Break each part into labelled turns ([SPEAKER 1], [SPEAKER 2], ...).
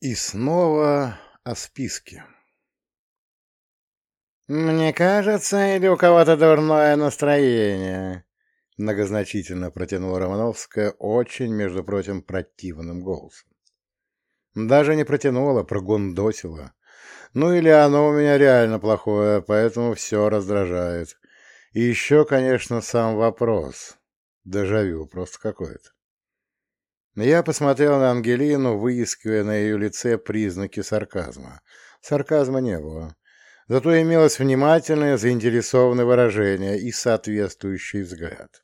[SPEAKER 1] И снова о списке.
[SPEAKER 2] «Мне кажется, или у кого-то дурное настроение?» Многозначительно протянула Романовская очень, между прочим, противным голосом. Даже не протянула, прогундосила. Ну или оно у меня реально плохое, поэтому все раздражает. И еще, конечно, сам вопрос. Дежавю просто какое-то. Я посмотрел на Ангелину, выискивая на ее лице признаки сарказма. Сарказма не было. Зато имелось внимательное, заинтересованное выражение и соответствующий взгляд.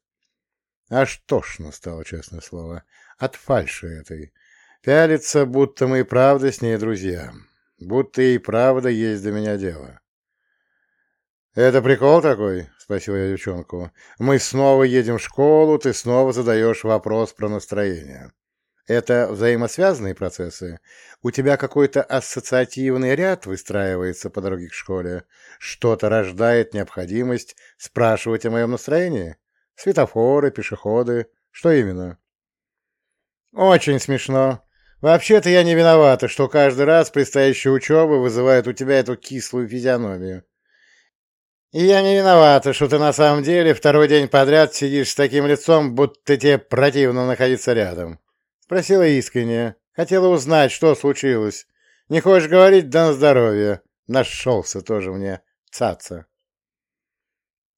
[SPEAKER 2] Аж тошно стало, честное слово, от фальши этой. Пялится, будто мы и правда с ней друзья. Будто и правда есть до меня дело. «Это прикол такой?» — спросил я девчонку. «Мы снова едем в школу, ты снова задаешь вопрос про настроение». Это взаимосвязанные процессы? У тебя какой-то ассоциативный ряд выстраивается по дороге к школе? Что-то рождает необходимость спрашивать о моем настроении? Светофоры, пешеходы? Что именно? Очень смешно. Вообще-то я не виновата, что каждый раз предстоящая учеба вызывает у тебя эту кислую физиономию. И я не виновата, что ты на самом деле второй день подряд сидишь с таким лицом, будто тебе противно находиться рядом. Спросила искренне. Хотела узнать, что случилось. Не хочешь говорить? Да на здоровье. Нашелся тоже мне цаца.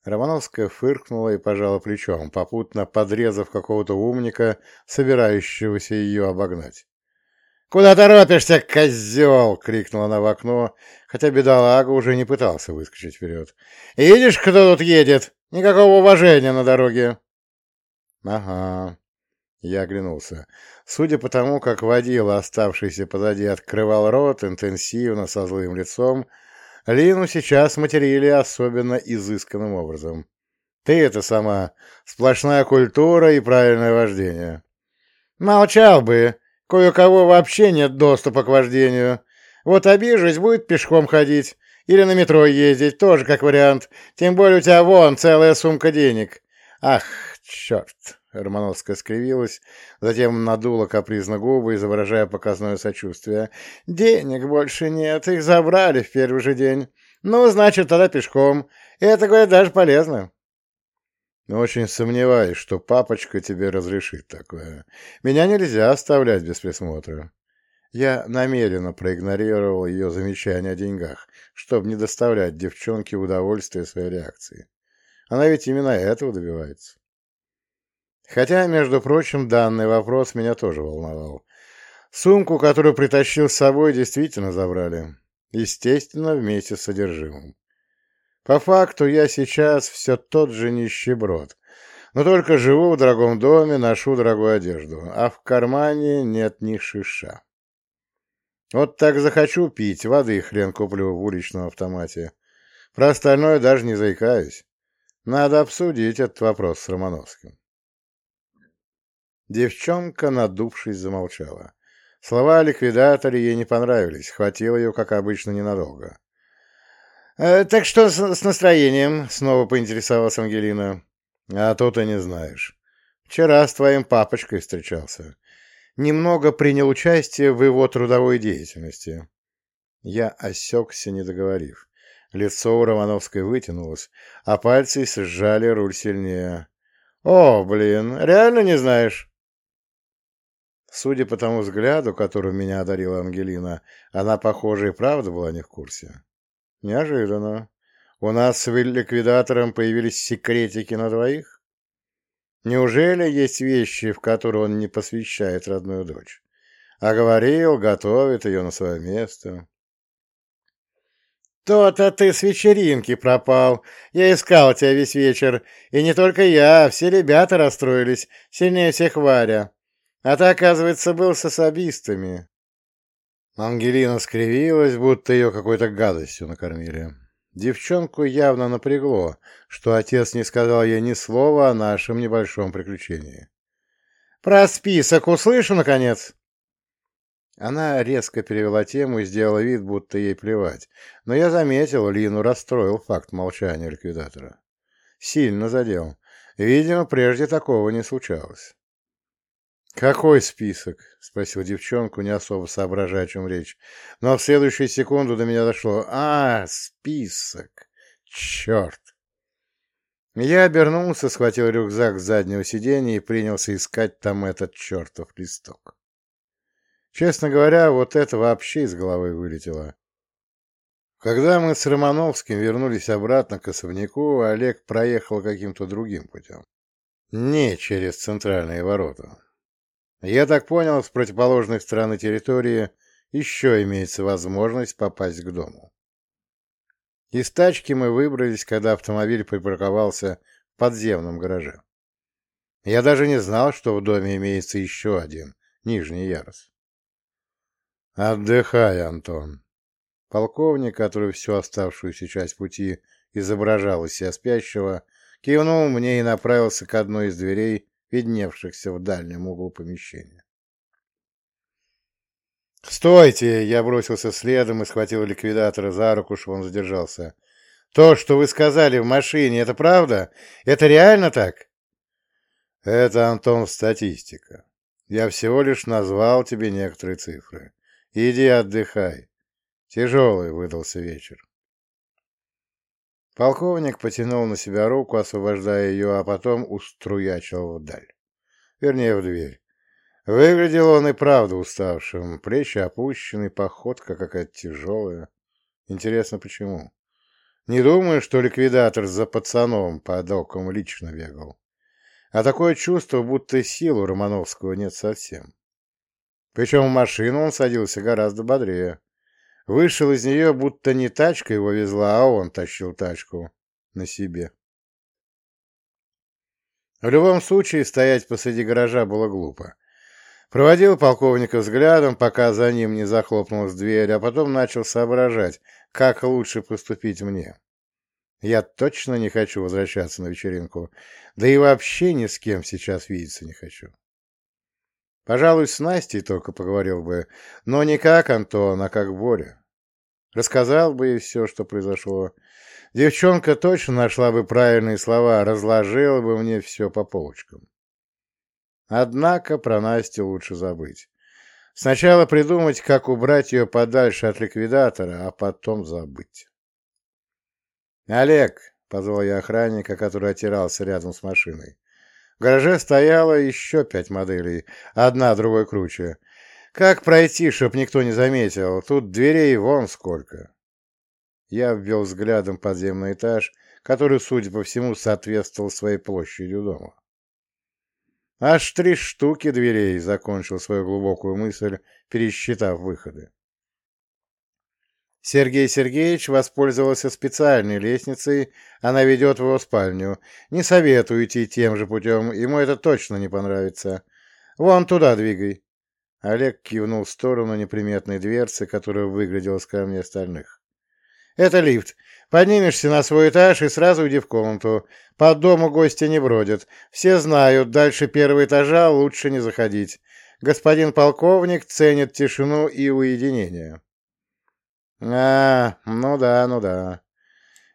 [SPEAKER 2] Романовская фыркнула и пожала плечом, попутно подрезав какого-то умника, собирающегося ее обогнать. «Куда торопишься, козел?» — крикнула она в окно, хотя бедолага уже не пытался выскочить вперед. «Видишь, кто тут едет? Никакого уважения на дороге!» «Ага, я оглянулся. Судя по тому, как водила, оставшийся позади, открывал рот интенсивно, со злым лицом, Лину сейчас материли особенно изысканным образом. Ты это сама. Сплошная культура и правильное вождение. Молчал бы. Кое-кого вообще нет доступа к вождению. Вот обижусь, будет пешком ходить. Или на метро ездить, тоже как вариант. Тем более у тебя вон целая сумка денег. Ах, черт. Романовская скривилась, затем надула капризно губы, изображая показное сочувствие. «Денег больше нет, их забрали в первый же день. Ну, значит, тогда пешком. Это, говорят, даже полезно». «Очень сомневаюсь, что папочка тебе разрешит такое. Меня нельзя оставлять без присмотра». Я намеренно проигнорировал ее замечание о деньгах, чтобы не доставлять девчонке удовольствия своей реакции. Она ведь именно этого добивается. Хотя, между прочим, данный вопрос меня тоже волновал. Сумку, которую притащил с собой, действительно забрали. Естественно, вместе с содержимым. По факту я сейчас все тот же нищеброд, но только живу в дорогом доме, ношу дорогую одежду, а в кармане нет ни шиша. Вот так захочу пить, воды хрен куплю в уличном автомате. Про остальное даже не заикаюсь. Надо обсудить этот вопрос с Романовским. Девчонка, надувшись, замолчала. Слова о ликвидаторе ей не понравились, хватило ее, как обычно, ненадолго. «Э, «Так что с, с настроением?» — снова поинтересовалась Ангелина. «А то ты не знаешь. Вчера с твоим папочкой встречался. Немного принял участие в его трудовой деятельности». Я осекся, не договорив. Лицо у Романовской вытянулось, а пальцы сжали руль сильнее. «О, блин, реально не знаешь?» Судя по тому взгляду, которым меня одарила Ангелина, она, похоже, и правда была не в курсе. Неожиданно. У нас с ликвидатором появились секретики на двоих? Неужели есть вещи, в которые он не посвящает родную дочь? А говорил, готовит ее на свое место. «То-то ты с вечеринки пропал. Я искал тебя весь вечер. И не только я, все ребята расстроились. Сильнее всех Варя. А ты, оказывается, был с особистами. Ангелина скривилась, будто ее какой-то гадостью накормили. Девчонку явно напрягло, что отец не сказал ей ни слова о нашем небольшом приключении. «Про список услышу, наконец!» Она резко перевела тему и сделала вид, будто ей плевать, но я заметил, Лину расстроил факт молчания ликвидатора. Сильно задел. Видимо, прежде такого не случалось. «Какой список?» — спросил девчонку, не особо соображая, о чем речь. Но в следующую секунду до меня дошло. «А, список! Черт!» Я обернулся, схватил рюкзак с заднего сиденья и принялся искать там этот чертов листок. Честно говоря, вот это вообще из головы вылетело. Когда мы с Романовским вернулись обратно к особняку, Олег проехал каким-то другим путем. Не через центральные ворота. Я так понял, с противоположной стороны территории еще имеется возможность попасть к дому. Из тачки мы выбрались, когда автомобиль припарковался в подземном гараже. Я даже не знал, что в доме имеется еще один, нижний ярус. «Отдыхай, Антон». Полковник, который всю оставшуюся часть пути изображал из себя спящего, кивнул мне и направился к одной из дверей, видневшихся в дальнем углу помещения. «Стойте!» — я бросился следом и схватил ликвидатора за руку, чтобы он задержался. «То, что вы сказали в машине, это правда? Это реально так?» «Это, Антон, статистика. Я всего лишь назвал тебе некоторые цифры. Иди отдыхай. Тяжелый выдался вечер». Полковник потянул на себя руку, освобождая ее, а потом уструячил вдаль. Вернее, в дверь. Выглядел он и правда уставшим, плечи опущены, походка какая-то тяжелая. Интересно, почему? Не думаю, что ликвидатор за пацаном по докам лично бегал. А такое чувство, будто сил у Романовского нет совсем. Причем в машину он садился гораздо бодрее. Вышел из нее, будто не тачка его везла, а он тащил тачку на себе. В любом случае, стоять посреди гаража было глупо. Проводил полковника взглядом, пока за ним не захлопнулась дверь, а потом начал соображать, как лучше поступить мне. Я точно не хочу возвращаться на вечеринку, да и вообще ни с кем сейчас видеться не хочу. Пожалуй, с Настей только поговорил бы, но не как Антон, а как Боря. Рассказал бы ей все, что произошло. Девчонка точно нашла бы правильные слова, разложила бы мне все по полочкам. Однако про Настю лучше забыть. Сначала придумать, как убрать ее подальше от ликвидатора, а потом забыть. «Олег!» — позвал я охранника, который отирался рядом с машиной. В гараже стояло еще пять моделей, одна другой круче. «Как пройти, чтоб никто не заметил? Тут дверей вон сколько!» Я ввел взглядом подземный этаж, который, судя по всему, соответствовал своей площади дома. Аж три штуки дверей, закончил свою глубокую мысль, пересчитав выходы. Сергей Сергеевич воспользовался специальной лестницей, она ведет в его спальню. Не советую идти тем же путем, ему это точно не понравится. Вон туда двигай. Олег кивнул в сторону неприметной дверцы, которая выглядела скромнее остальных. «Это лифт. Поднимешься на свой этаж и сразу иди в комнату. По дому гости не бродят. Все знают, дальше первого этажа лучше не заходить. Господин полковник ценит тишину и уединение». «А, ну да, ну да».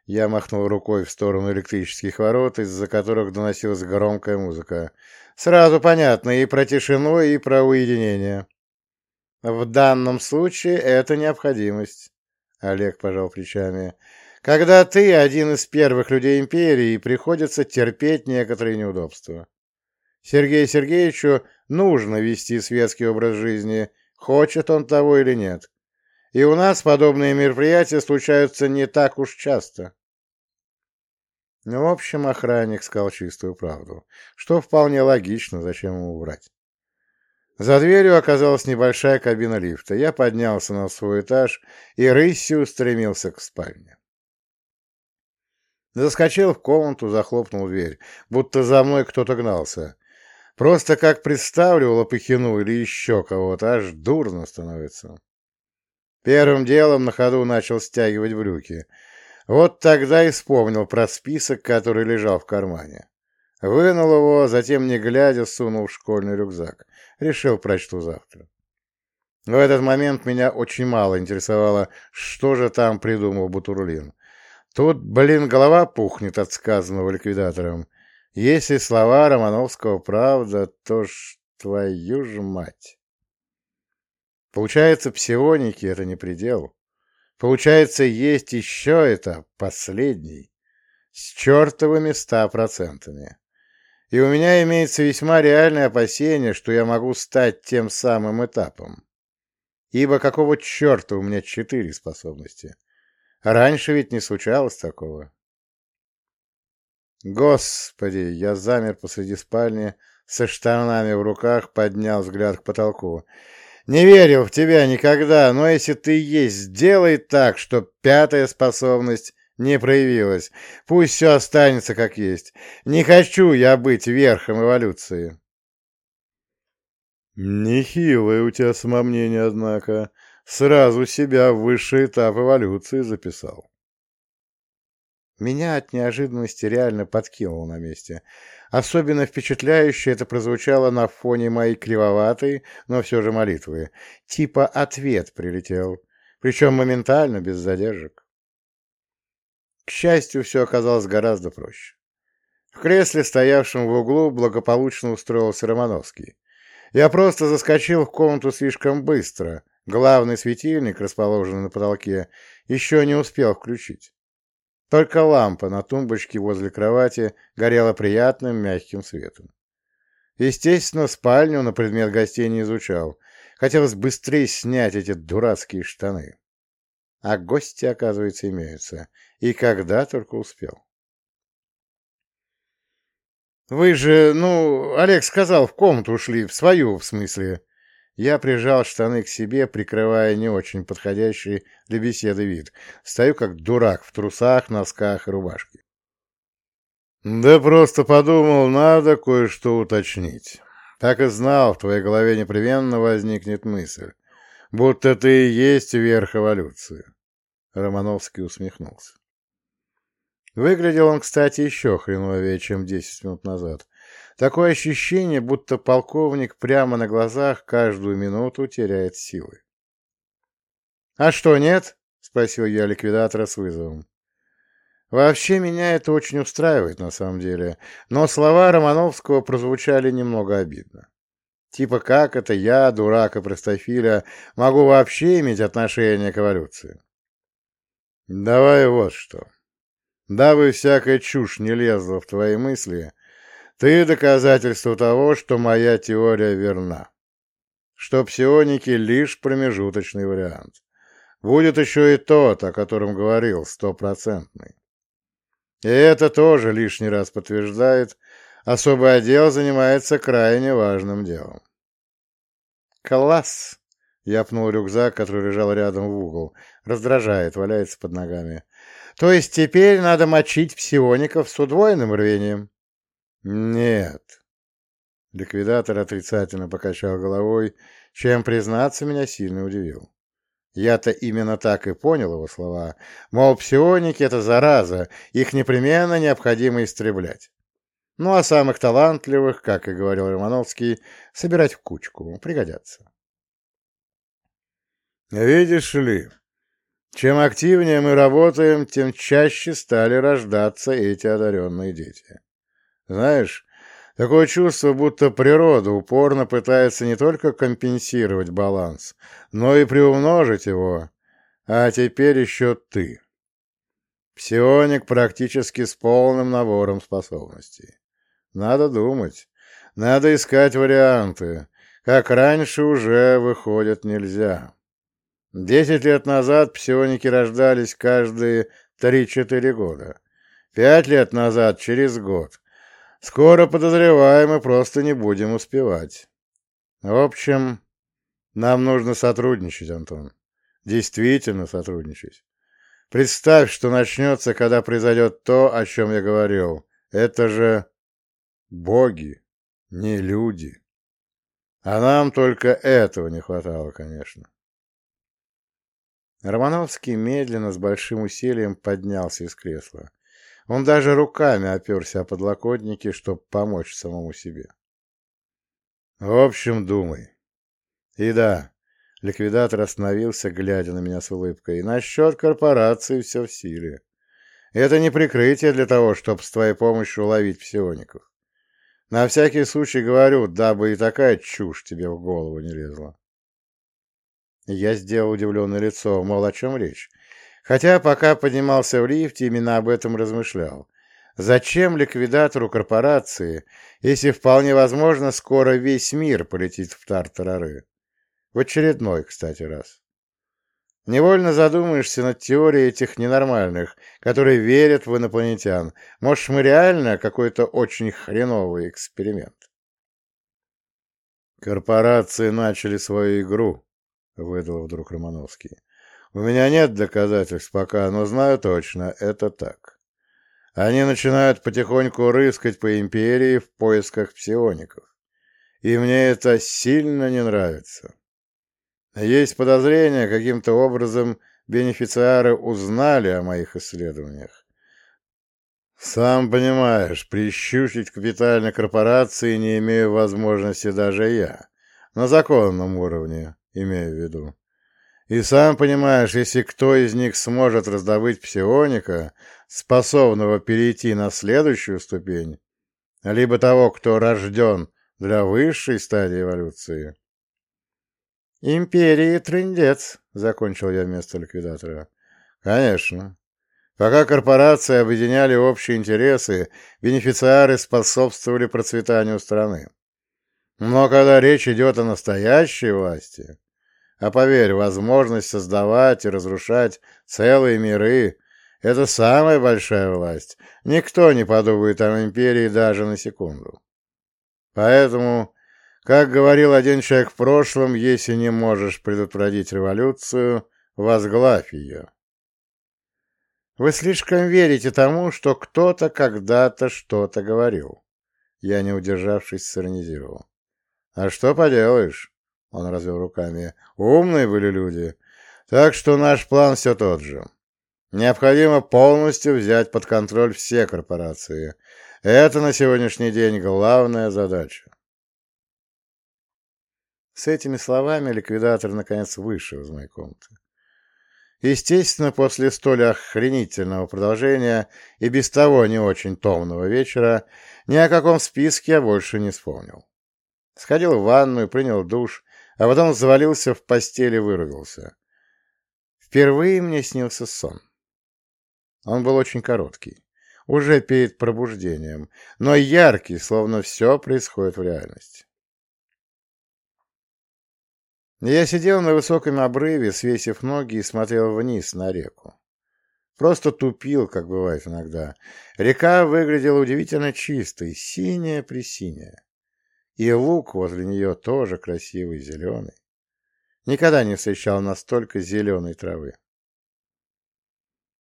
[SPEAKER 2] Я махнул рукой в сторону электрических ворот, из-за которых доносилась громкая музыка. «Сразу понятно и про тишину, и про уединение. В данном случае это необходимость». Олег пожал плечами. Когда ты один из первых людей империи, приходится терпеть некоторые неудобства. Сергею Сергеевичу нужно вести светский образ жизни, хочет он того или нет. И у нас подобные мероприятия случаются не так уж часто. Ну, в общем, охранник сказал чистую правду, что вполне логично, зачем ему врать. За дверью оказалась небольшая кабина лифта. Я поднялся на свой этаж и рысью устремился к спальне. Заскочил в комнату, захлопнул дверь, будто за мной кто-то гнался. Просто как представлю Лопыхину или еще кого-то, аж дурно становится. Первым делом на ходу начал стягивать брюки. Вот тогда и вспомнил про список, который лежал в кармане. Вынул его, затем, не глядя, сунул в школьный рюкзак. Решил, прочту завтра. В этот момент меня очень мало интересовало, что же там придумал Бутурлин. Тут, блин, голова пухнет от сказанного ликвидатором. Если слова Романовского правда, то твою ж мать! Получается, псионики — это не предел. Получается, есть еще это, последний, с чертовыми ста процентами. И у меня имеется весьма реальное опасение, что я могу стать тем самым этапом. Ибо какого черта у меня четыре способности? Раньше ведь не случалось такого. Господи, я замер посреди спальни, со штанами в руках поднял взгляд к потолку. Не верил в тебя никогда, но если ты есть, сделай так, чтоб пятая способность не проявилась. Пусть все останется как есть. Не хочу я быть верхом эволюции. Нехилое у тебя самомнение, однако. Сразу себя в высший этап эволюции записал. Меня от неожиданности реально подкинуло на месте. Особенно впечатляюще это прозвучало на фоне моей кривоватой, но все же молитвы. Типа ответ прилетел, причем моментально, без задержек. К счастью, все оказалось гораздо проще. В кресле, стоявшем в углу, благополучно устроился Романовский. Я просто заскочил в комнату слишком быстро. Главный светильник, расположенный на потолке, еще не успел включить. Только лампа на тумбочке возле кровати горела приятным мягким светом. Естественно, спальню на предмет гостей не изучал. Хотелось быстрее снять эти дурацкие штаны. А гости, оказывается, имеются. И когда только успел. «Вы же, ну, Олег сказал, в комнату ушли, в свою, в смысле». Я прижал штаны к себе, прикрывая не очень подходящий для беседы вид. Стою как дурак в трусах, носках и рубашке. «Да просто подумал, надо кое-что уточнить. Так и знал, в твоей голове непременно возникнет мысль, будто ты и есть верх эволюции». Романовский усмехнулся. Выглядел он, кстати, еще хреновее, чем десять минут назад. Такое ощущение, будто полковник прямо на глазах каждую минуту теряет силы. «А что, нет?» — спросил я ликвидатора с вызовом. Вообще меня это очень устраивает на самом деле, но слова Романовского прозвучали немного обидно. Типа как это я, дурак и простофиля, могу вообще иметь отношение к эволюции? Давай вот что. Дабы всякая чушь не лезла в твои мысли, ты доказательство того, что моя теория верна. Что псионики — лишь промежуточный вариант. Будет еще и тот, о котором говорил, стопроцентный. И это тоже лишний раз подтверждает, особый отдел занимается крайне важным делом. «Класс!» — я пнул рюкзак, который лежал рядом в угол. Раздражает, валяется под ногами. То есть теперь надо мочить псиоников с удвоенным рвением? Нет. Ликвидатор отрицательно покачал головой, чем, признаться, меня сильно удивил. Я-то именно так и понял его слова. Мол, псионики — это зараза, их непременно необходимо истреблять. Ну а самых талантливых, как и говорил Романовский, собирать в кучку, пригодятся. «Видишь ли, чем активнее мы работаем, тем чаще стали рождаться эти одаренные дети. Знаешь, такое чувство, будто природа упорно пытается не только компенсировать баланс, но и приумножить его, а теперь еще ты. Псионик практически с полным набором способностей. Надо думать, надо искать варианты, как раньше уже выходит нельзя. Десять лет назад псионики рождались каждые три-четыре года. Пять лет назад через год. Скоро, подозреваемы, просто не будем успевать. В общем, нам нужно сотрудничать, Антон. Действительно сотрудничать. Представь, что начнется, когда произойдет то, о чем я говорил. Это же боги, не люди. А нам только этого не хватало, конечно. Романовский медленно, с большим усилием поднялся из кресла. Он даже руками оперся о подлокотники, чтобы помочь самому себе. В общем, думай. И да, ликвидатор остановился, глядя на меня с улыбкой. И насчет корпорации все в силе. Это не прикрытие для того, чтобы с твоей помощью ловить псиоников. На всякий случай говорю, дабы и такая чушь тебе в голову не лезла. Я сделал удивленное лицо, мол, о чем речь. Хотя пока поднимался в лифте, именно об этом размышлял. Зачем ликвидатору корпорации, если вполне возможно скоро весь мир полетит в тартарары? В очередной, кстати, раз. Невольно задумаешься над теорией этих ненормальных, которые верят в инопланетян. Может, мы реально какой-то очень хреновый эксперимент? Корпорации начали свою игру, — выдал вдруг Романовский. У меня нет доказательств пока, но знаю точно, это так. Они начинают потихоньку рыскать по империи в поисках псиоников. И мне это сильно не нравится. Есть подозрение, каким-то образом бенефициары узнали о моих исследованиях. Сам понимаешь, прищучить капитальной корпорации не имею возможности даже я. На законном уровне, имею в виду. И сам понимаешь, если кто из них сможет раздобыть псионика, способного перейти на следующую ступень, либо того, кто рожден для высшей стадии эволюции, «Империи трындец», — закончил я вместо ликвидатора. «Конечно. Пока корпорации объединяли общие интересы, бенефициары способствовали процветанию страны. Но когда речь идет о настоящей власти, а поверь, возможность создавать и разрушать целые миры — это самая большая власть. Никто не подумает о империи даже на секунду. Поэтому как говорил один человек в прошлом, если не можешь предотвратить революцию, возглавь ее. Вы слишком верите тому, что кто-то когда-то что-то говорил. Я, не удержавшись, сиронизировал. А что поделаешь? Он развел руками. Умные были люди. Так что наш план все тот же. Необходимо полностью взять под контроль все корпорации. Это на сегодняшний день главная задача. С этими словами ликвидатор наконец вышел из моей комнаты. Естественно, после столь охренительного продолжения и без того не очень томного вечера ни о каком списке я больше не вспомнил. Сходил в ванную, принял душ, а потом завалился в постели и выругался. Впервые мне снился сон. Он был очень короткий, уже перед пробуждением, но яркий, словно все происходит в реальности. Я сидел на высоком обрыве, свесив ноги и смотрел вниз на реку. Просто тупил, как бывает иногда. Река выглядела удивительно чистой, синяя-пресиняя. И луг возле нее тоже красивый, зеленый. Никогда не встречал настолько зеленой травы.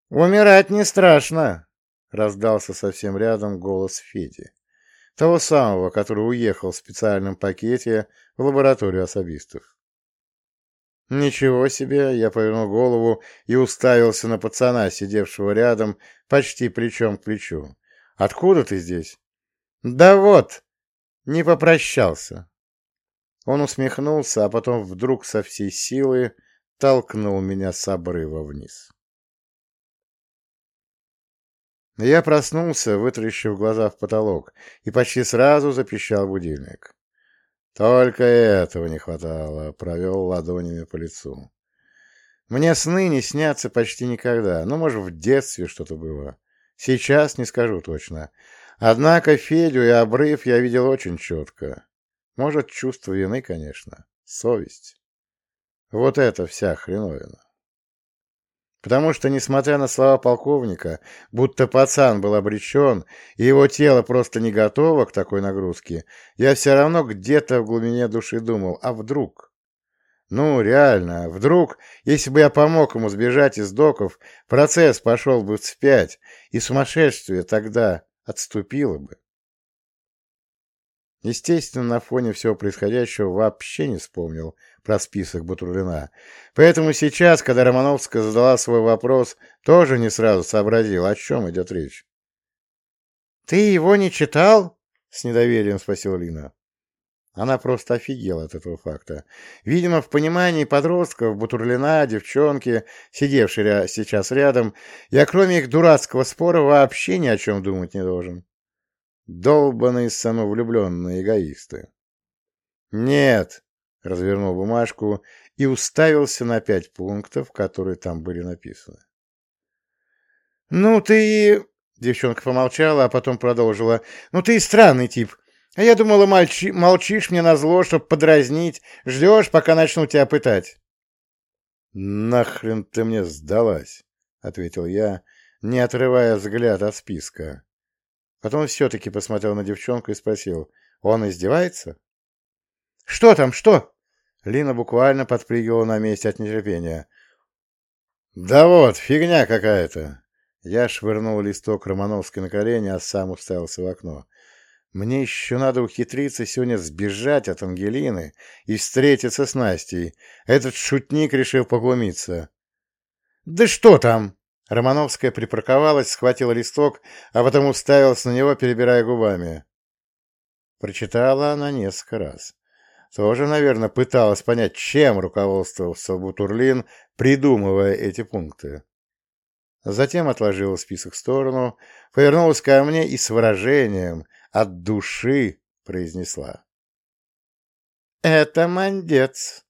[SPEAKER 2] «Умирать не страшно!» — раздался совсем рядом голос Феди. Того самого, который уехал в специальном пакете в лабораторию особистов. «Ничего себе!» — я повернул голову и уставился на пацана, сидевшего рядом, почти плечом к плечу. «Откуда ты здесь?» «Да вот!» Не попрощался. Он усмехнулся, а потом вдруг со всей силы толкнул меня с обрыва вниз. Я проснулся, вытрящив глаза в потолок, и почти сразу запищал будильник. Только этого не хватало, провел ладонями по лицу. Мне сны не снятся почти никогда, ну, может, в детстве что-то было. Сейчас не скажу точно. Однако Федю и обрыв я видел очень четко. Может, чувство вины, конечно, совесть. Вот это вся хреновина. Потому что, несмотря на слова полковника, будто пацан был обречен, и его тело просто не готово к такой нагрузке, я все равно где-то в глубине души думал, а вдруг? Ну, реально, вдруг, если бы я помог ему сбежать из доков, процесс пошел бы вспять, и сумасшествие тогда отступило бы. Естественно, на фоне всего происходящего вообще не вспомнил про список Батурлина. Поэтому сейчас, когда Романовская задала свой вопрос, тоже не сразу сообразил, о чем идет речь. «Ты его не читал?» — с недоверием спросила Лина. Она просто офигела от этого факта. Видимо, в понимании подростков, Бутурлина, девчонки, сидевшие сейчас рядом, я кроме их дурацкого спора вообще ни о чем думать не должен. Долбаные самовлюбленные эгоисты. «Нет!» — развернул бумажку и уставился на пять пунктов, которые там были написаны. «Ну ты...» — девчонка помолчала, а потом продолжила. «Ну ты странный тип. А я думала, мальчи... молчишь мне назло, чтоб подразнить, ждешь, пока начну тебя пытать». «Нахрен ты мне сдалась?» — ответил я, не отрывая взгляд от списка. Потом все-таки посмотрел на девчонку и спросил, «Он издевается?» «Что там, что?» Лина буквально подпрыгивала на месте от нетерпения. «Да вот, фигня какая-то!» Я швырнул листок Романовской на колени, а сам уставился в окно. «Мне еще надо ухитриться сегодня сбежать от Ангелины и встретиться с Настей. Этот шутник решил поглумиться». «Да что там?» Романовская припарковалась, схватила листок, а потом уставилась на него, перебирая губами. Прочитала она несколько раз. Тоже, наверное, пыталась понять, чем руководствовался Бутурлин, придумывая эти пункты. Затем отложила список в сторону, повернулась ко мне и с выражением от души произнесла. «Это мандец.